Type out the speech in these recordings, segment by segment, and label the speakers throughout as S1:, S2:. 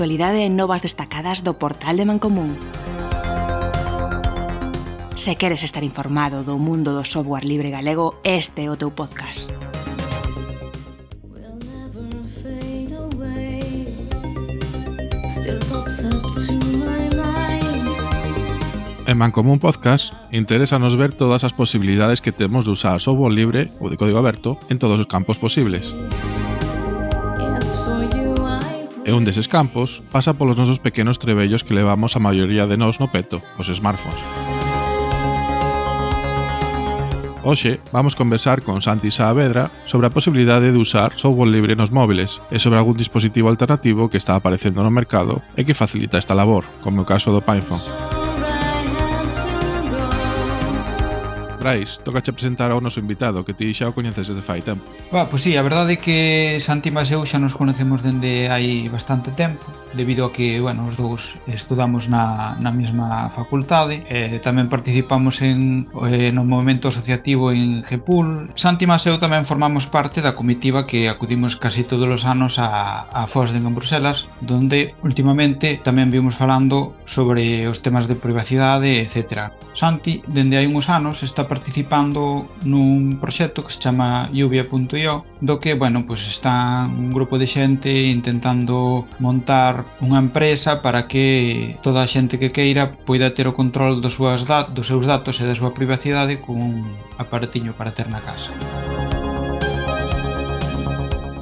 S1: actualidade e novas destacadas do portal de Mancomún. Se queres estar informado do mundo do software libre galego, este é o teu podcast.
S2: En Mancomún Podcast, interésanos ver todas as posibilidades que temos de usar software libre ou de código aberto en todos os campos posibles. E un deses campos pasa polos nosos pequenos trebellos que levamos a maioría de nós no peto, os smartphones. Hoxe vamos conversar con Santi Saavedra sobre a posibilidade de usar software libre nos móviles e sobre algún dispositivo alternativo que está aparecendo no mercado e que facilita esta labor, como o caso do PinePhone. Brais, tocache presentar ao noso invitado, que ti xa o coñeces desde fai tempo.
S3: Va, pois sí, a verdade é que Santi e eu xa nos conocemos dende hai bastante tempo, debido a que, bueno, os dous estudamos na, na mesma facultade, e tamén participamos en, eh, no movimento asociativo en Gepul. Santi e eu tamén formamos parte da comitiva que acudimos casi todos os anos a, a Fosden en Bruselas, donde últimamente tamén vimos falando sobre os temas de privacidade, etc. Santi, dende hai uns anos, está participando nun proxecto que se chama lluvia.io do que, bueno, pois pues está un grupo de xente intentando montar unha empresa para que toda a xente que queira poida ter o control dos, súas dat dos seus datos e da súa privacidade cun aparatiño para ter na casa.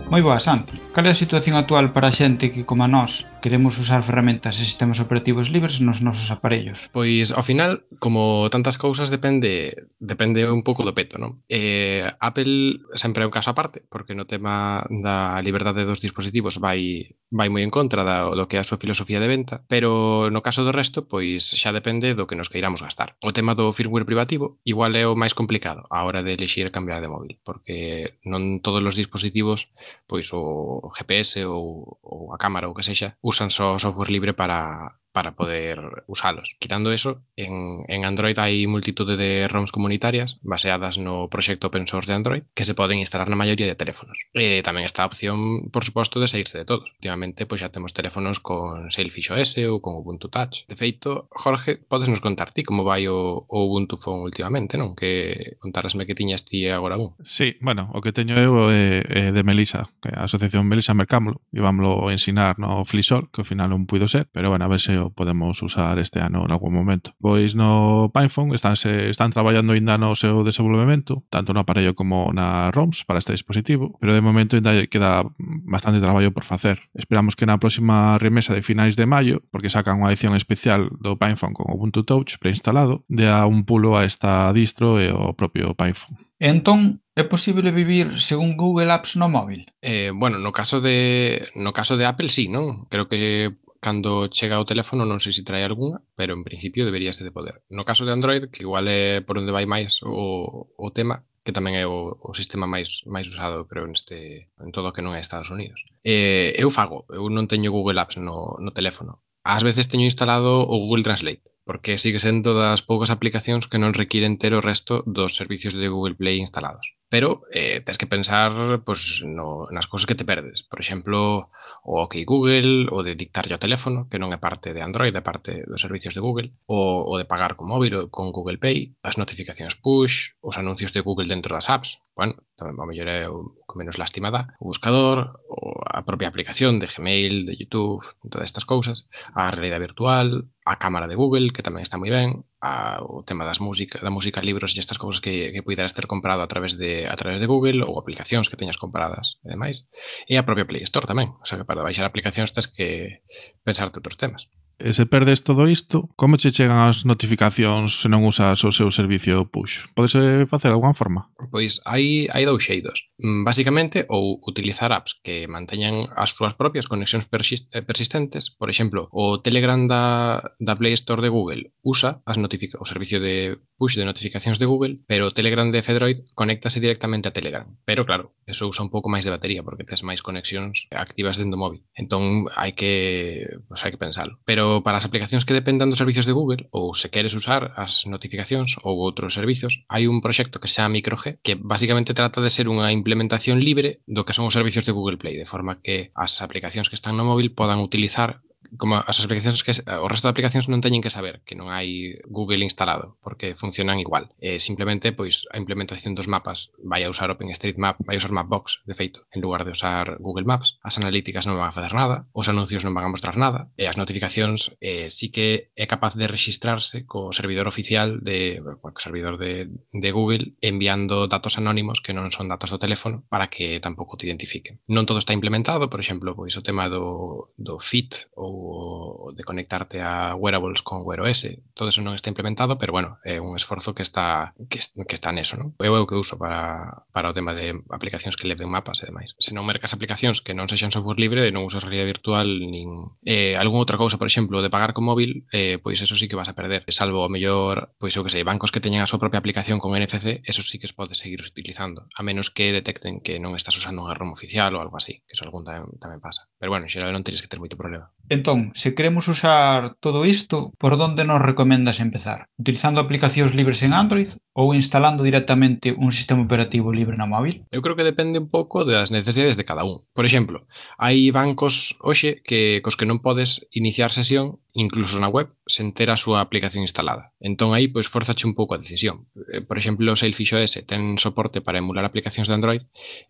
S3: Moi boa, Santi. Cal é a situación actual para a xente que, como a nós, queremos usar ferramentas e sistemas operativos libres nos nosos aparellos?
S4: Pois, ao final, como tantas cousas, depende depende un pouco do peto, non? Eh, Apple sempre é un caso aparte, porque no tema da liberdade dos dispositivos vai vai moi en contra da, do que é a súa filosofía de venta, pero no caso do resto, pois xa depende do que nos queiramos gastar. O tema do firmware privativo igual é o máis complicado a hora de elixir cambiar de móvil, porque non todos os dispositivos pois o GPS ou, ou a cámara ou que sexa, usan software libre para, para poder usalos. Quitando eso, en, en Android hai multitud de ROMs comunitarias baseadas no proxecto open source de Android que se poden instalar na maioría de teléfonos. Eh, e tamén está a opción, por suposto, de saírse de todo. Últimamente, pois xa temos teléfonos con Sailfish OS ou con Ubuntu Touch. De feito, Jorge, podes nos contar ti como vai o, o Ubuntu Phone últimamente, non? Que contarasme que tiñas ti agora un.
S2: Sí, bueno, o que teño eu é, é de Melisa, que a Asociación Melisa Mercámolo, e vamoslo ensinar no Flisol, que ao final non puido ser, pero bueno, a ver se o podemos usar este ano en algún momento. Pois no PinePhone están, se, están traballando ainda no seu desenvolvemento, tanto no aparello como na ROMs para este dispositivo, pero de momento ainda queda bastante traballo por facer. Esperamos que na próxima remesa de finais de maio, porque sacan unha edición especial do PinePhone con Ubuntu Touch preinstalado, dea un pulo a esta distro e o propio PinePhone.
S3: Entón, é posible vivir según Google Apps no móvil?
S4: Eh, bueno, no caso de no caso de Apple sí, non? Creo que cando chega o teléfono non sei se trae algunha, pero en principio deberíase de poder. No caso de Android, que igual é por onde vai máis o, o tema, que tamén é o, o sistema máis máis usado, creo, neste en todo o que non é Estados Unidos. Eh, eu fago, eu non teño Google Apps no, no teléfono. Ás veces teño instalado o Google Translate, porque sigue sendo das poucas aplicacións que non requiren ter o resto dos servicios de Google Play instalados. Pero eh, tens que pensar pues, no, nas cousas que te perdes. Por exemplo, o OK Google, o de dictarlle ao teléfono, que non é parte de Android, é parte dos servicios de Google, o, o de pagar con móvil ou con Google Pay, as notificacións push, os anuncios de Google dentro das apps, bueno, tamén a mellor é o, menos lástima o buscador, o, a propia aplicación de Gmail, de YouTube, todas estas cousas, a realidade virtual, a cámara de Google, que tamén está moi ben, a, o tema das música, da música, libros e estas cousas que, que puderas ter comprado a través de a través de Google ou aplicacións que teñas compradas e demais. E a propia Play Store tamén, o sea, que para baixar aplicacións tens que pensarte outros temas.
S2: E se perdes todo isto, como che chegan as notificacións se non usas o seu servicio push? Podes facer algunha forma?
S4: Pois hai, hai dous xeidos. Mm, Básicamente, ou utilizar apps que manteñan as súas propias conexións eh, persistentes. Por exemplo, o Telegram da, da Play Store de Google usa as notifica o servicio de push de notificacións de Google, pero o Telegram de Fedroid conéctase directamente a Telegram. Pero claro, eso usa un pouco máis de batería porque tes máis conexións activas dentro do móvil. Entón, hai que, pues, hai que pensalo. Pero Para as aplicacións que dependan dos servicios de Google ou se queres usar as notificacións ou outros servizos, hai un proxecto que se chama MicroG que basicamente trata de ser unha implementación libre do que son os servicios de Google Play, de forma que as aplicacións que están no móvil podan utilizar como as aplicacións que o resto de aplicacións non teñen que saber que non hai Google instalado, porque funcionan igual. Eh, simplemente pois a implementación dos mapas vai a usar OpenStreetMap, vai a usar Mapbox, de feito, en lugar de usar Google Maps. As analíticas non van a facer nada, os anuncios non van a mostrar nada, e as notificacións eh, sí que é capaz de registrarse co servidor oficial de co servidor de, de Google enviando datos anónimos que non son datos do teléfono para que tampouco te identifiquen. Non todo está implementado, por exemplo, pois o tema do, do fit ou o de conectarte a wearables con Wear OS. Todo eso non está implementado, pero bueno, é un esforzo que está que, que está neso, non? Eu é o que uso para, para o tema de aplicacións que leven mapas e demais. Se non mercas aplicacións que non sexan software libre e non usas realidade virtual nin eh, algún outra cousa, por exemplo, de pagar con móvil, eh, pois eso sí que vas a perder. Salvo o mellor, pois eu que sei, bancos que teñan a súa propia aplicación con NFC, eso sí que es podes seguir utilizando, a menos que detecten que non estás usando unha ROM oficial ou algo así, que eso algún tamén, tamén pasa. Pero bueno, en xeral non tenes que ter moito problema.
S3: Entón, Entón, se queremos usar todo isto, por onde nos recomendas empezar? Utilizando aplicacións libres en Android ou instalando directamente un sistema operativo libre na móvil?
S4: Eu creo que depende un pouco das necesidades de cada un. Por exemplo, hai bancos hoxe que cos que non podes iniciar sesión incluso na web sen ter a súa aplicación instalada. Entón aí pois forzache un pouco a decisión. Eh, por exemplo, o Sailfish OS ten soporte para emular aplicacións de Android.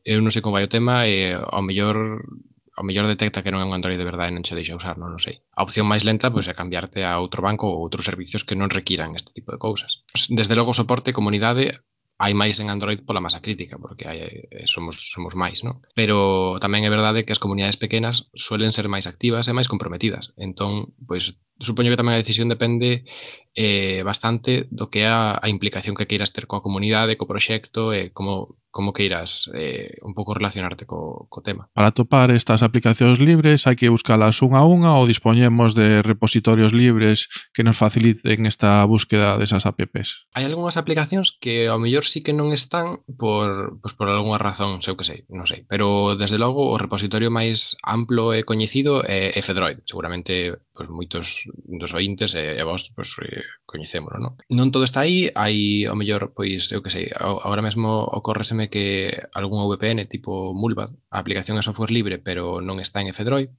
S4: Eu non sei como vai o tema, e ao mellor ao mellor detecta que non é un Android de verdade e non che deixa usar, non, non sei. A opción máis lenta pois é cambiarte a outro banco ou outros servicios que non requiran este tipo de cousas. Desde logo soporte comunidade hai máis en Android pola masa crítica, porque hai, eh, somos, somos máis, non? Pero tamén é verdade que as comunidades pequenas suelen ser máis activas e máis comprometidas. Entón, pois, supoño que tamén a decisión depende eh, bastante do que é a, a implicación que queiras ter coa comunidade, co proxecto e eh, como, como queiras eh, un pouco relacionarte co, co tema.
S2: Para topar estas aplicacións libres hai que buscalas unha a unha ou dispoñemos de repositorios libres que nos faciliten esta búsqueda desas apps.
S4: Hai algunhas aplicacións que ao mellor sí que non están por, pues, por algunha razón, sei que sei, non sei, pero desde logo o repositorio máis amplo e coñecido é Fedroid, seguramente pues, moitos dos ointes e, e vos pois, coñecémolo, non? Non todo está aí, hai o mellor, pois, eu que sei, agora mesmo ocorreseme que algún VPN tipo Mulvad, a aplicación é software libre, pero non está en Fedroid,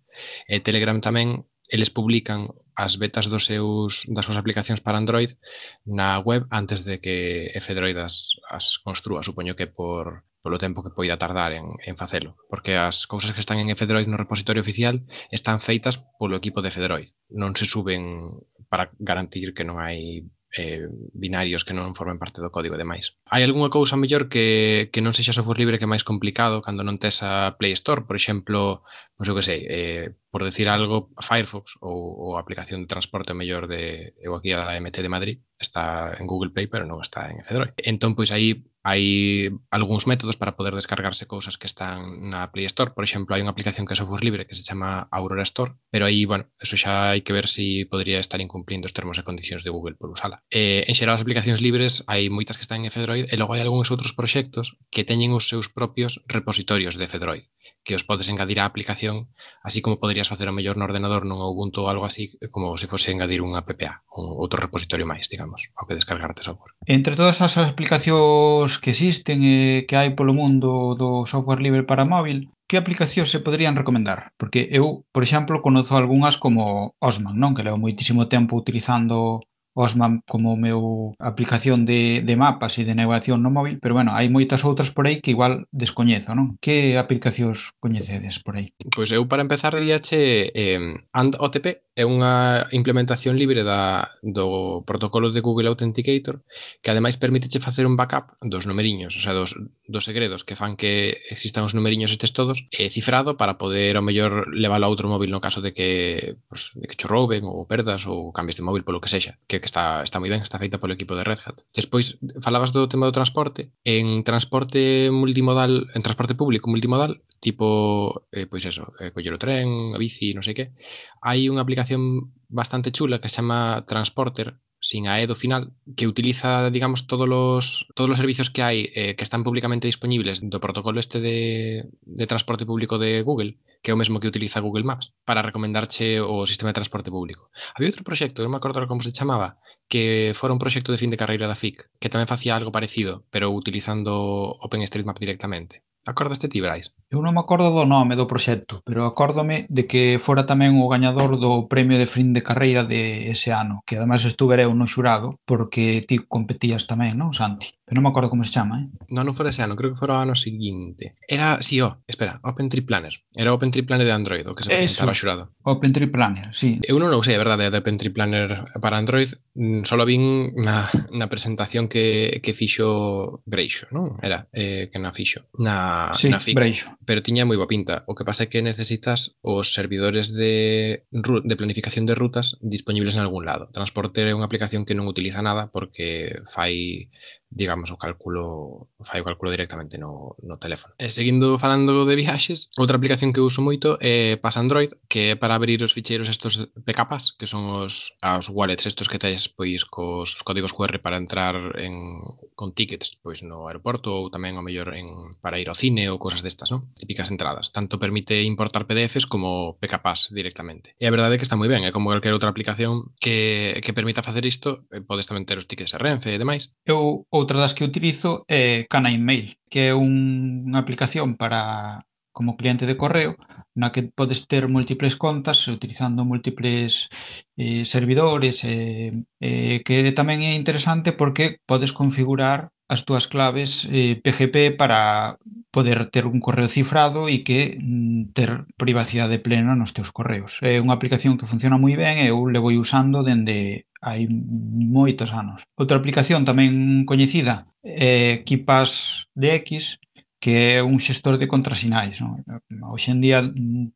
S4: e Telegram tamén eles publican as betas dos seus das súas aplicacións para Android na web antes de que Fedroid as, as construa, supoño que por polo tempo que poida tardar en, en facelo, porque as cousas que están en Fedroid no repositorio oficial están feitas polo equipo de Fedroid. Non se suben para garantir que non hai eh, binarios que non formen parte do código e demais hai algunha cousa mellor que, que non sexa software libre que é máis complicado cando non tes a Play Store, por exemplo, non sei o que sei, eh, por decir algo, Firefox ou, ou a aplicación de transporte mellor de eu aquí a da MT de Madrid, está en Google Play, pero non está en Fedroid. Entón, pois aí hai algúns métodos para poder descargarse cousas que están na Play Store. Por exemplo, hai unha aplicación que é software libre que se chama Aurora Store, pero aí, bueno, eso xa hai que ver se si podría estar incumplindo os termos e condicións de Google por usala. Eh, en xeral, as aplicacións libres hai moitas que están en Fedroid Fedroid e logo hai algúns outros proxectos que teñen os seus propios repositorios de Fedroid, que os podes engadir á aplicación, así como poderías facer o mellor no ordenador nun Ubuntu ou algo así, como se fose engadir unha PPA, un outro repositorio máis, digamos, ao que descargarte software.
S3: Entre todas as aplicacións que existen e que hai polo mundo do software libre para móvil, que aplicacións se poderían recomendar? Porque eu, por exemplo, conozo algunhas como Osman, non? Que levo moitísimo tempo utilizando Osman como meu aplicación de, de mapas e de navegación no móvil, pero bueno, hai moitas outras por aí que igual descoñezo, non? Que aplicacións coñecedes por aí?
S4: Pois eu para empezar diríache eh, AndOTP é unha implementación libre da, do protocolo de Google Authenticator que ademais permiteche facer un backup dos numeriños, o sea, dos, dos segredos que fan que existan os numeriños estes todos eh, cifrado para poder ao mellor leválo a outro móvil no caso de que, pues, de que cho rouben ou perdas ou cambies de móvil polo que sexa, que, que está, está moi ben, está feita polo equipo de Red Hat. Despois, falabas do tema do transporte. En transporte multimodal, en transporte público multimodal, tipo, eh, pois eso, eh, coller o tren, a bici, non sei que, hai unha aplicación bastante chula que se chama Transporter, sin a E do final, que utiliza, digamos, todos os todos los servicios que hai eh, que están públicamente disponibles do protocolo este de, de transporte público de Google que é o mesmo que utiliza Google Maps para recomendarche o sistema de transporte público. Había outro proxecto, non me acordo como se chamaba, que fora un proxecto de fin de carreira da FIC, que tamén facía algo parecido, pero utilizando OpenStreetMap directamente. Acordaste ti, Brais?
S3: Eu non me acordo do nome do proxecto, pero acórdome de que fora tamén o gañador do premio de fin de carreira de ese ano, que ademais estuve eu no xurado, porque ti competías tamén, non, Santi? Pero non me acordo como se chama, eh?
S4: Non, non fora ese ano, creo que fora o ano seguinte. Era, si, sí, oh, espera, Open Tree Planner. Era Open Tree Planner de Android, o que se presentaba xurado.
S3: Open Tree Planner, sí.
S4: Eu non o usei, a verdade, de Open Tree Planner para Android, mm, solo vin na, na presentación que, que fixo Breixo, non? Era, eh, que na fixo. Na,
S3: sí,
S4: na FIC.
S3: Breixo
S4: pero tiña moi boa pinta. O que pasa é que necesitas os servidores de, de planificación de rutas disponibles en algún lado. Transporter é unha aplicación que non utiliza nada porque fai digamos, o cálculo, fai o cálculo directamente no, no teléfono. E seguindo falando de viaxes, outra aplicación que uso moito é Pass Android, que é para abrir os ficheiros estos PKPs, que son os, os wallets estos que tes pois cos códigos QR para entrar en, con tickets pois no aeroporto ou tamén o mellor en, para ir ao cine ou cousas destas, non? Típicas entradas. Tanto permite importar PDFs como PKPs directamente. E a verdade é que está moi ben, é como calquer outra aplicación que, que permita facer isto, eh, podes tamén ter os tickets de Renfe e demais.
S3: Eu outra das que utilizo é Canine Mail, que é un, unha aplicación para como cliente de correo na que podes ter múltiples contas utilizando múltiples eh, servidores eh, eh, que tamén é interesante porque podes configurar as túas claves eh, PGP para poder ter un correo cifrado e que mm, ter privacidade plena nos teus correos. É unha aplicación que funciona moi ben e eu le vou usando dende hai moitos anos. Outra aplicación tamén coñecida é Kipas DX, que é un xestor de contrasinais. Non? Hoxe en día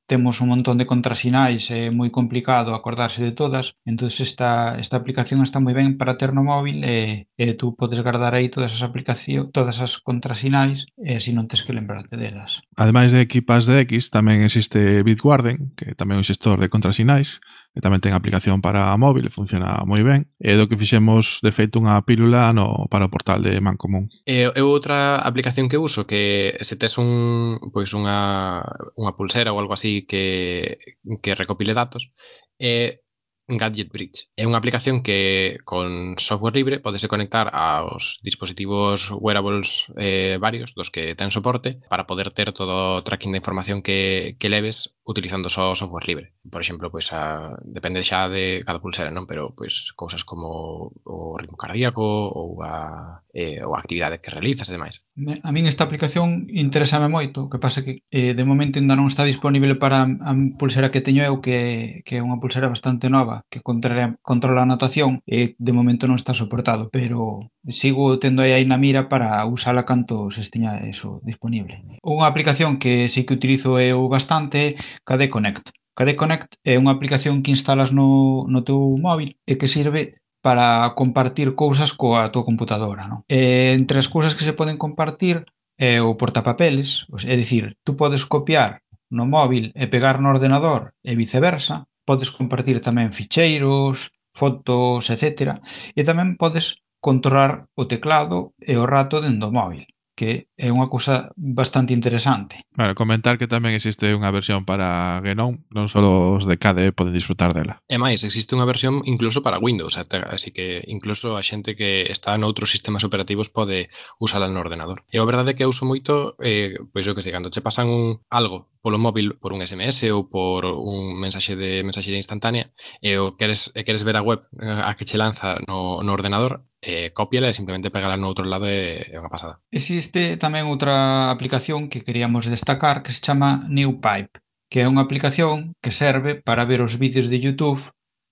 S3: temos un montón de contrasinais, é moi complicado acordarse de todas, entón esta, esta aplicación está moi ben para ter no móvil e, e tú podes guardar aí todas as aplicación, todas as contrasinais e se si non tens que lembrarte delas.
S2: Ademais de Equipas de X, tamén existe Bitwarden, que tamén é un xestor de contrasinais, que tamén ten aplicación para móvil, funciona moi ben, e do que fixemos, de feito, unha pílula no, para o portal de Mancomún.
S4: E, e outra aplicación que uso, que se tes un, pois unha, unha pulsera ou algo así que, que recopile datos, é Gadget Bridge. É unha aplicación que con software libre podese conectar aos dispositivos wearables eh, varios dos que ten soporte para poder ter todo o tracking de información que, que leves utilizando só software libre. Por exemplo, pois a, depende xa de cada pulsera, non? Pero pois cousas como o ritmo cardíaco ou a, eh, ou a actividade que realizas e demais.
S3: A min esta aplicación interesame moito, que pasa que eh, de momento ainda non está disponible para a pulsera que teño eu, que, que é unha pulsera bastante nova, que controla, controla a natación e de momento non está soportado, pero sigo tendo aí na mira para usala canto se esteña eso disponible. Unha aplicación que sí que utilizo eu bastante, Cade Connect. Cade Connect é unha aplicación que instalas no, no teu móvil e que sirve para compartir cousas coa tua computadora. Non? E entre as cousas que se poden compartir é o portapapeles, é dicir, tú podes copiar no móvil e pegar no ordenador e viceversa, podes compartir tamén ficheiros, fotos, etc. E tamén podes controlar o teclado e o rato dentro do móvil que é unha cousa bastante interesante.
S2: Bueno, comentar que tamén existe unha versión para Genome, non só os de KDE poden disfrutar dela.
S4: E máis, existe unha versión incluso para Windows, así que incluso a xente que está noutros sistemas operativos pode usala no ordenador. E a verdade é que eu uso moito, eh, pois o que sei, cando che pasan un algo polo móvil por un SMS ou por un mensaxe de mensaxería instantánea e o queres e queres ver a web eh, a que che lanza no, no ordenador, eh, cópiala e simplemente pegala no outro lado e é unha pasada.
S3: Existe tamén outra aplicación que queríamos destacar que se chama NewPipe, que é unha aplicación que serve para ver os vídeos de YouTube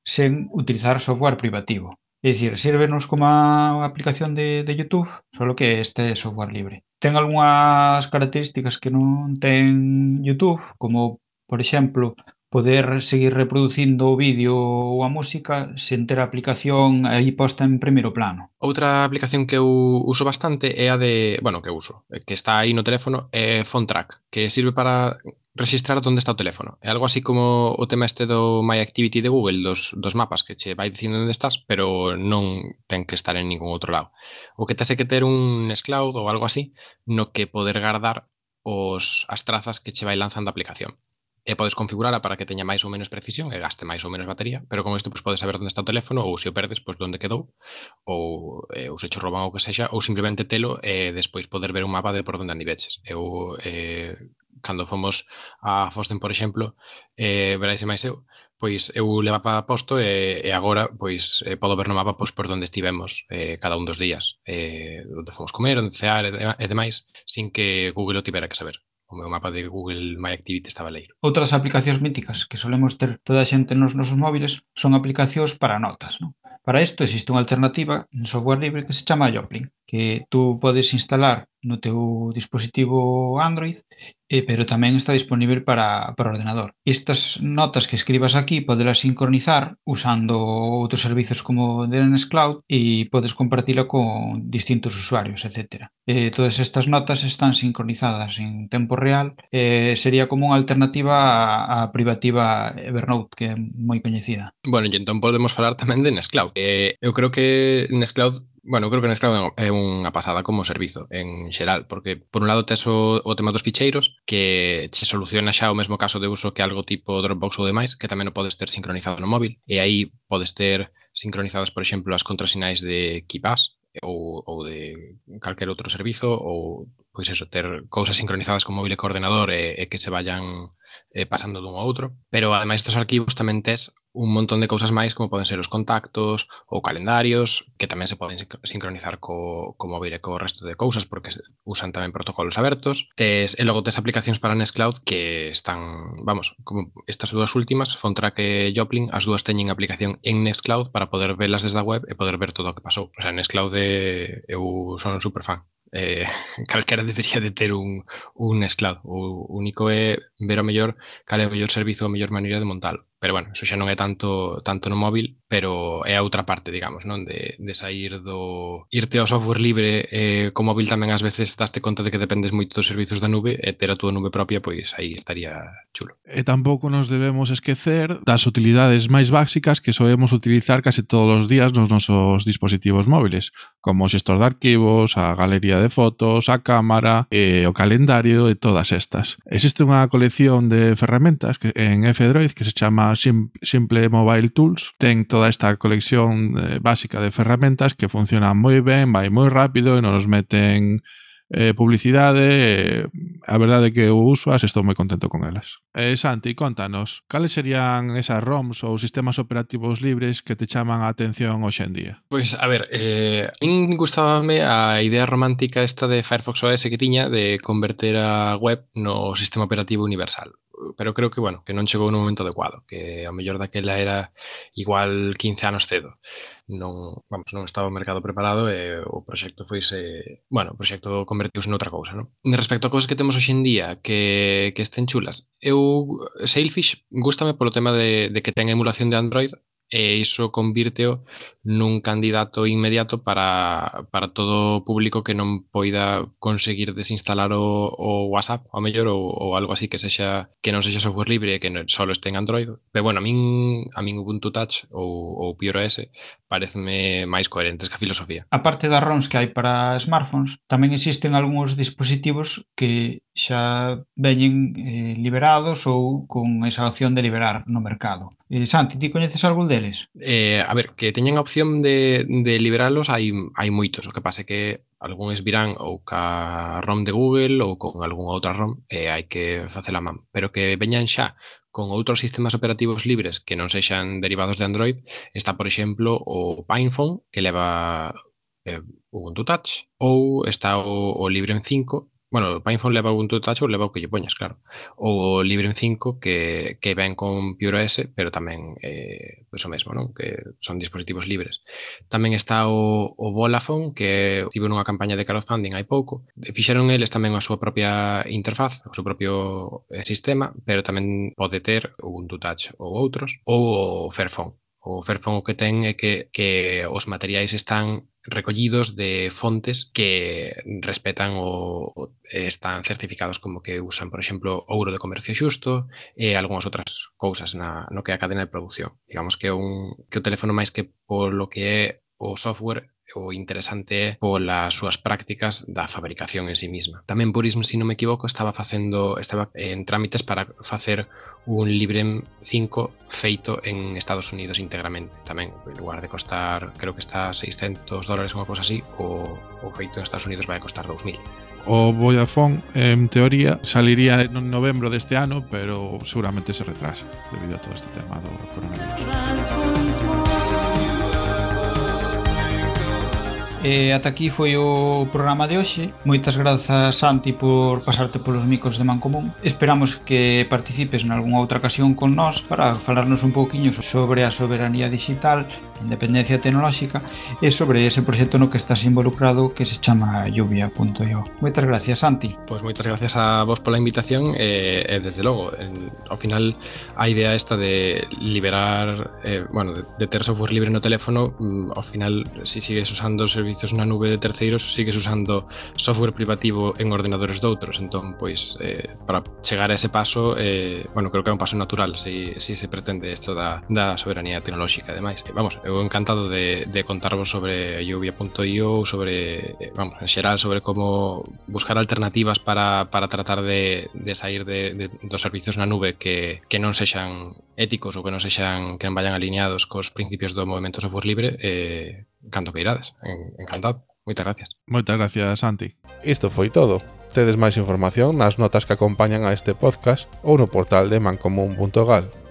S3: sen utilizar software privativo. É dicir, sírvenos como a aplicación de, de YouTube, solo que este é software libre. Ten algunhas características que non ten YouTube, como, por exemplo, poder seguir reproducindo o vídeo ou a música sen ter a aplicación aí posta en primeiro plano.
S4: Outra aplicación que eu uso bastante é a de, bueno, que uso, que está aí no teléfono, é PhoneTrack, que sirve para registrar onde está o teléfono. É algo así como o tema este do My Activity de Google, dos, dos mapas que che vai dicindo onde estás, pero non ten que estar en ningún outro lado. O que tese que ter un Nextcloud ou algo así, no que poder guardar os, as trazas que che vai lanzando a aplicación e podes configurala para que teña máis ou menos precisión e gaste máis ou menos batería, pero con isto pois, podes saber onde está o teléfono ou se o perdes, pois onde quedou ou, eh, ou se cho roban ou que sexa ou simplemente telo e eh, despois poder ver un mapa de por onde andiveches. Eu eh, cando fomos a Fosten, por exemplo, eh, veráis máis eu, pois eu levaba posto e, e agora pois eh, podo ver no mapa pois por onde estivemos eh, cada un dos días, eh, onde fomos comer, onde cear e, e demais, sin que Google o tivera que saber o meu mapa de Google My Activity estaba leiro.
S3: Outras aplicacións míticas que solemos ter toda a xente nos nosos móviles son aplicacións para notas, non? Para isto existe unha alternativa en software libre que se chama Joplin, que tú podes instalar no teu dispositivo Android, eh, pero tamén está disponible para, para ordenador. Estas notas que escribas aquí podelas sincronizar usando outros servizos como DNS Cloud e podes compartila con distintos usuarios, etc. Eh, todas estas notas están sincronizadas en tempo real. Eh, sería como unha alternativa á, á privativa Evernote, que é moi coñecida.
S4: Bueno, e entón podemos falar tamén de Nextcloud. Eh, eu creo que Nextcloud Bueno, creo que Nextcloud é unha pasada como servizo en xeral, porque por un lado tes o, o tema dos ficheiros que se soluciona xa o mesmo caso de uso que algo tipo Dropbox ou demais, que tamén o podes ter sincronizado no móvil e aí podes ter sincronizadas, por exemplo, as contrasinais de KeePass ou, ou de calquer outro servizo ou pois eso, ter cousas sincronizadas con móvil e coordenador e, e que se vayan eh, pasando dun a outro, pero ademais estos arquivos tamén tes un montón de cousas máis como poden ser os contactos ou calendarios que tamén se poden sincronizar co, co móvil e co resto de cousas porque usan tamén protocolos abertos. Tes, e logo tes aplicacións para Nextcloud que están, vamos, como estas dúas últimas, Fontrack e Joplin as dúas teñen aplicación en Nextcloud para poder velas desde a web e poder ver todo o que pasou. O sea, Nextcloud é, eu son super fan eh, calquera debería de ter un, un esclavo. O único é ver o mellor cal é o mellor servizo, a mellor maneira de montalo. Pero bueno, eso xa non é tanto tanto no móvil, pero é a outra parte, digamos, non de, de sair do... Irte ao software libre eh, co móvil tamén ás veces daste conta de que dependes moito dos servizos da nube e ter a túa nube propia, pois aí estaría chulo.
S2: E tampouco nos debemos esquecer das utilidades máis básicas que soemos utilizar case todos os días nos nosos dispositivos móviles, como o xestor de arquivos, a galería de fotos, a cámara, e o calendario e todas estas. Existe unha colección de ferramentas que, en F-Droid que se chama Simple Mobile Tools, ten toda esta colección eh, básica de ferramentas que funcionan moi ben, vai moi rápido e non nos meten eh, publicidade, eh, a verdade é que eu usas, estou moi contento con elas. Eh, Santi, contanos, cales serían esas ROMs ou sistemas operativos libres que te chaman a atención hoxe en día?
S4: Pois, a ver, eh, min gustábame a idea romántica esta de Firefox OS que tiña de converter a web no sistema operativo universal pero creo que, bueno, que non chegou no momento adecuado, que ao mellor daquela era igual 15 anos cedo. Non, vamos, non estaba o mercado preparado e o proxecto foise, bueno, o proxecto convertiuse noutra cousa, non? Respecto a cousas que temos hoxe en día que, que estén chulas, eu Sailfish gustame polo tema de, de que ten emulación de Android e iso convírteo nun candidato inmediato para, para todo o público que non poida conseguir desinstalar o, o WhatsApp, ao mellor, ou, ou algo así que sexa que non sexa software libre e que non, só este en Android. Pero, bueno, a min, a min Ubuntu Touch ou, ou Pure OS pareceme máis coherentes que a filosofía.
S3: A parte das ROMs que hai para smartphones, tamén existen algúns dispositivos que xa veñen eh, liberados ou con esa opción de liberar no mercado. Eh, Santi, ti coñeces algún deles?
S4: Eh, a ver, que teñen a opción de, de liberalos hai, hai moitos, o que pase que algúns virán ou ca ROM de Google ou con algunha outra ROM e eh, hai que facer a man, pero que veñan xa con outros sistemas operativos libres que non sexan derivados de Android, está, por exemplo, o Pinephone, que leva eh, Ubuntu Touch, ou está o, o Librem 5, Bueno, o Pinephone leva Ubuntu touch ou leva o que lle poñas, claro. Ou o Librem 5 que, que ven con PureOS, pero tamén eh, pues o mesmo, non? que son dispositivos libres. Tamén está o, o Volafone, que tivo unha campaña de crowdfunding hai pouco. Fixeron eles tamén a súa propia interfaz, o seu propio eh, sistema, pero tamén pode ter Ubuntu Touch ou outros, ou o Fairphone O Fairphone o que ten é que, que os materiais están recollidos de fontes que respetan ou están certificados como que usan, por exemplo, ouro de comercio xusto e algunhas outras cousas na, no que é a cadena de produción. Digamos que, un, que o teléfono máis que polo que é o software o interesante é polas súas prácticas da fabricación en sí misma. Tamén Purism, se si non me equivoco, estaba facendo estaba eh, en trámites para facer un Librem 5 feito en Estados Unidos íntegramente. Tamén, en lugar de costar, creo que está 600 dólares ou unha cosa así, o, o feito en Estados Unidos vai a costar 2000
S2: o Boyafón en teoría saliría en novembro deste ano, pero seguramente se retrasa debido a todo este tema do coronavirus.
S3: E ata aquí foi o programa de hoxe. Moitas grazas, Santi, por pasarte polos micros de Mancomún. Esperamos que participes en algunha outra ocasión con nós para falarnos un pouquiño sobre a soberanía digital independencia tecnolóxica e sobre ese proxecto no que estás involucrado que se chama lluvia.io. Moitas gracias, Santi.
S4: Pois pues moitas gracias a vos pola invitación e, eh, eh, desde logo, en, ao final a idea esta de liberar, eh, bueno, de, de ter software libre no teléfono, mm, ao final si sigues usando servizos na nube de terceiros, sigues usando software privativo en ordenadores de outros, entón pois eh, para chegar a ese paso, eh, bueno, creo que é un paso natural se si, si se pretende isto da, da soberanía tecnolóxica, ademais. Eh, vamos, eu eu encantado de, de contarvos sobre lluvia.io, sobre, vamos, en xeral, sobre como buscar alternativas para, para tratar de, de sair de, de, dos servizos na nube que, que non sexan éticos ou que non sexan que non vayan alineados cos principios do movimento software libre, eh, canto que irades. En, encantado. Moitas gracias.
S2: Moitas gracias, Santi.
S5: Isto foi todo. Tedes máis información nas notas que acompañan a este podcast ou no portal de mancomun.gal.